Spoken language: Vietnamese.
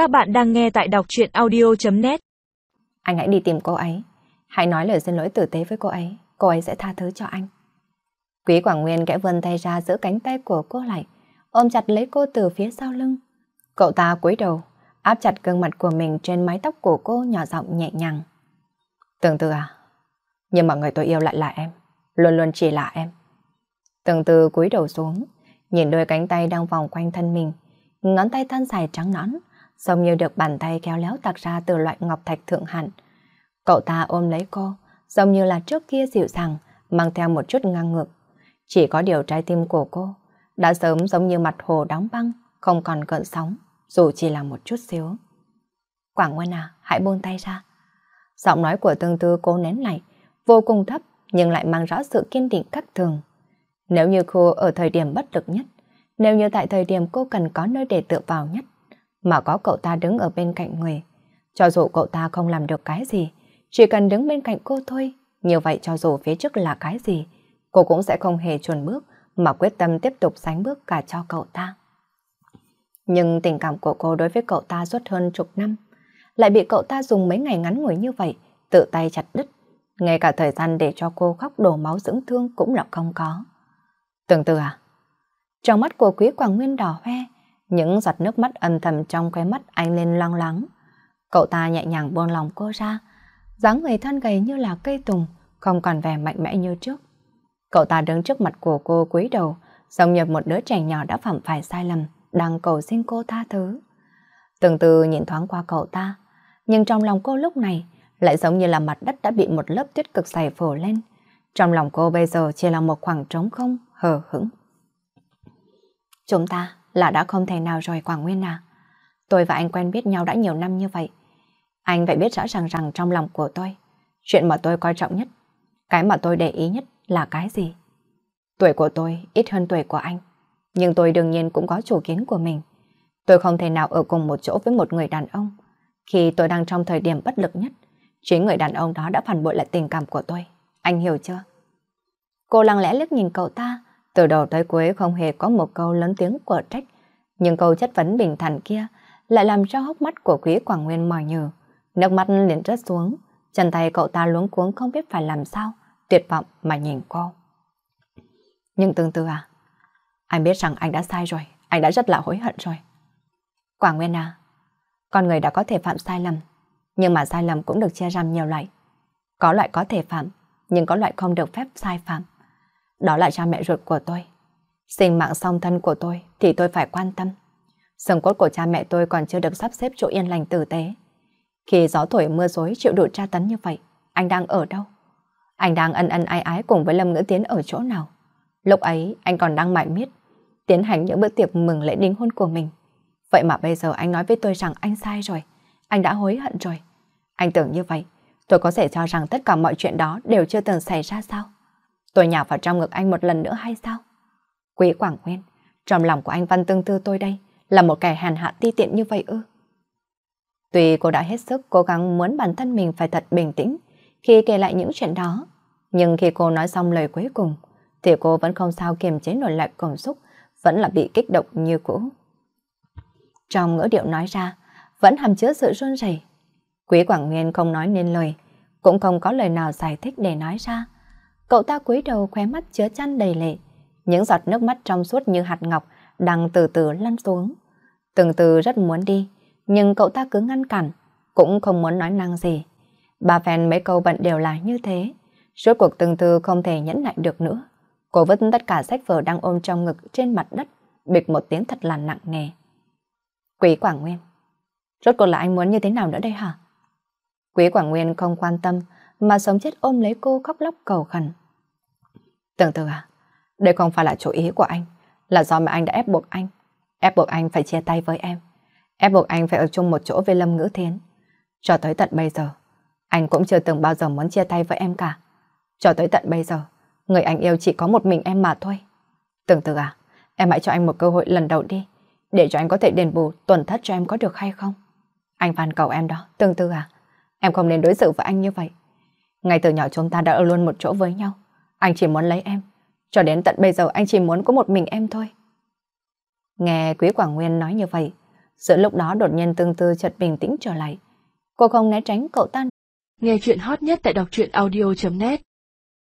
Các bạn đang nghe tại đọc truyện audio.net Anh hãy đi tìm cô ấy. Hãy nói lời xin lỗi tử tế với cô ấy. Cô ấy sẽ tha thứ cho anh. Quý Quảng Nguyên kẽ vươn tay ra giữ cánh tay của cô lại, ôm chặt lấy cô từ phía sau lưng. Cậu ta cúi đầu, áp chặt gương mặt của mình trên mái tóc của cô nhỏ giọng nhẹ nhàng. Từng từ à? Nhưng mà người tôi yêu lại là em. Luôn luôn chỉ là em. Từng từ cúi đầu xuống, nhìn đôi cánh tay đang vòng quanh thân mình, ngón tay thân dài trắng nõn, giống như được bàn tay kéo léo tạc ra từ loại ngọc thạch thượng hẳn. Cậu ta ôm lấy cô, giống như là trước kia dịu dàng, mang theo một chút ngang ngược. Chỉ có điều trái tim của cô đã sớm giống như mặt hồ đóng băng, không còn cận sóng, dù chỉ là một chút xíu. Quảng Nguyên à, hãy buông tay ra. Giọng nói của tương tư cô nén lại, vô cùng thấp nhưng lại mang rõ sự kiên định khắc thường. Nếu như cô ở thời điểm bất lực nhất, nếu như tại thời điểm cô cần có nơi để tựa vào nhất, mà có cậu ta đứng ở bên cạnh người, cho dù cậu ta không làm được cái gì, chỉ cần đứng bên cạnh cô thôi, như vậy cho dù phía trước là cái gì, cô cũng sẽ không hề chuồn bước mà quyết tâm tiếp tục sánh bước cả cho cậu ta. Nhưng tình cảm của cô đối với cậu ta suốt hơn chục năm, lại bị cậu ta dùng mấy ngày ngắn ngủi như vậy, tự tay chặt đứt. Ngay cả thời gian để cho cô khóc đổ máu dưỡng thương cũng là không có. Từng từ à? Trong mắt của quý Quảng Nguyên đỏ hoe, những giọt nước mắt âm thầm trong khóe mắt anh lên loang lắng. Cậu ta nhẹ nhàng buông lòng cô ra, dáng người thân gầy như là cây tùng, không còn vẻ mạnh mẽ như trước. Cậu ta đứng trước mặt của cô cúi đầu, giống như một đứa trẻ nhỏ đã phạm phải sai lầm, đang cầu xin cô tha thứ. Từng từ nhìn thoáng qua cậu ta, nhưng trong lòng cô lúc này lại giống như là mặt đất đã bị một lớp tuyết cực dày phủ lên. Trong lòng cô bây giờ chỉ là một khoảng trống không, hờ hững. Chúng ta là đã không thể nào rồi Quảng Nguyên à. Tôi và anh quen biết nhau đã nhiều năm như vậy. Anh phải biết rõ ràng rằng trong lòng của tôi, chuyện mà tôi coi trọng nhất, cái mà tôi để ý nhất là cái gì. Tuổi của tôi ít hơn tuổi của anh, nhưng tôi đương nhiên cũng có chủ kiến của mình. Tôi không thể nào ở cùng một chỗ với một người đàn ông. Khi tôi đang trong thời điểm bất lực nhất, chính người đàn ông đó đã phản bội lại tình cảm của tôi. Anh hiểu chưa? Cô lặng lẽ liếc nhìn cậu ta, từ đầu tới cuối không hề có một câu lớn tiếng của trách, nhưng câu chất vấn bình thản kia lại làm cho hốc mắt của quý Quảng Nguyên mỏi nhừ. Nước mắt liền rớt xuống, chân tay cậu ta luống cuống không biết phải làm sao, tuyệt vọng mà nhìn cô. Nhưng tương tư à, anh biết rằng anh đã sai rồi, anh đã rất là hối hận rồi. Quảng Nguyên à, con người đã có thể phạm sai lầm, nhưng mà sai lầm cũng được chia ra nhiều loại. Có loại có thể phạm, nhưng có loại không được phép sai phạm. Đó là cha mẹ ruột của tôi. Sinh mạng song thân của tôi thì tôi phải quan tâm. Sừng cốt của cha mẹ tôi còn chưa được sắp xếp chỗ yên lành tử tế. Khi gió thổi mưa dối chịu đủ tra tấn như vậy, anh đang ở đâu? Anh đang ân ân ái ái cùng với Lâm Ngữ Tiến ở chỗ nào? Lúc ấy anh còn đang mải miết, tiến hành những bữa tiệc mừng lễ đính hôn của mình. Vậy mà bây giờ anh nói với tôi rằng anh sai rồi, anh đã hối hận rồi. Anh tưởng như vậy, tôi có thể cho rằng tất cả mọi chuyện đó đều chưa từng xảy ra sao? Tôi nhào vào trong ngực anh một lần nữa hay sao? Quý Quảng Nguyên, trong lòng của anh Văn Tương Tư tôi đây là một kẻ hèn hạ ti tiện như vậy ư? Tuy cô đã hết sức cố gắng muốn bản thân mình phải thật bình tĩnh khi kể lại những chuyện đó, nhưng khi cô nói xong lời cuối cùng, thì cô vẫn không sao kiềm chế nổi lại cảm xúc, vẫn là bị kích động như cũ. Trong ngữ điệu nói ra, vẫn hàm chứa sự run rẩy. Quý Quảng Nguyên không nói nên lời, cũng không có lời nào giải thích để nói ra. Cậu ta cúi đầu khóe mắt chứa chăn đầy lệ, những giọt nước mắt trong suốt như hạt ngọc đang từ từ lăn xuống. Từng từ rất muốn đi, nhưng cậu ta cứ ngăn cản, cũng không muốn nói năng gì. Bà phèn mấy câu bận đều là như thế. Rốt cuộc từng từ không thể nhẫn nại được nữa. Cô vứt tất cả sách vở đang ôm trong ngực trên mặt đất, bịch một tiếng thật là nặng nề. Quý Quảng Nguyên, rốt cuộc là anh muốn như thế nào nữa đây hả? Quý Quảng Nguyên không quan tâm, mà sống chết ôm lấy cô khóc lóc cầu khẩn. Tưởng từ à, đây không phải là chủ ý của anh, là do mà anh đã ép buộc anh. Ép buộc anh phải chia tay với em. Ép buộc anh phải ở chung một chỗ với Lâm Ngữ Thiến. Cho tới tận bây giờ, anh cũng chưa từng bao giờ muốn chia tay với em cả. Cho tới tận bây giờ, người anh yêu chỉ có một mình em mà thôi. Tưởng từ à, em hãy cho anh một cơ hội lần đầu đi, để cho anh có thể đền bù tuần thất cho em có được hay không? Anh van cầu em đó, tương tư à, em không nên đối xử với anh như vậy. Ngay từ nhỏ chúng ta đã ở luôn một chỗ với nhau. Anh chỉ muốn lấy em. Cho đến tận bây giờ anh chỉ muốn có một mình em thôi. Nghe Quý Quảng Nguyên nói như vậy, Giữa lúc đó đột nhiên tương tư chợt bình tĩnh trở lại. Cô không né tránh cậu ta. Nghe chuyện hot nhất tại đọc truyện audio.net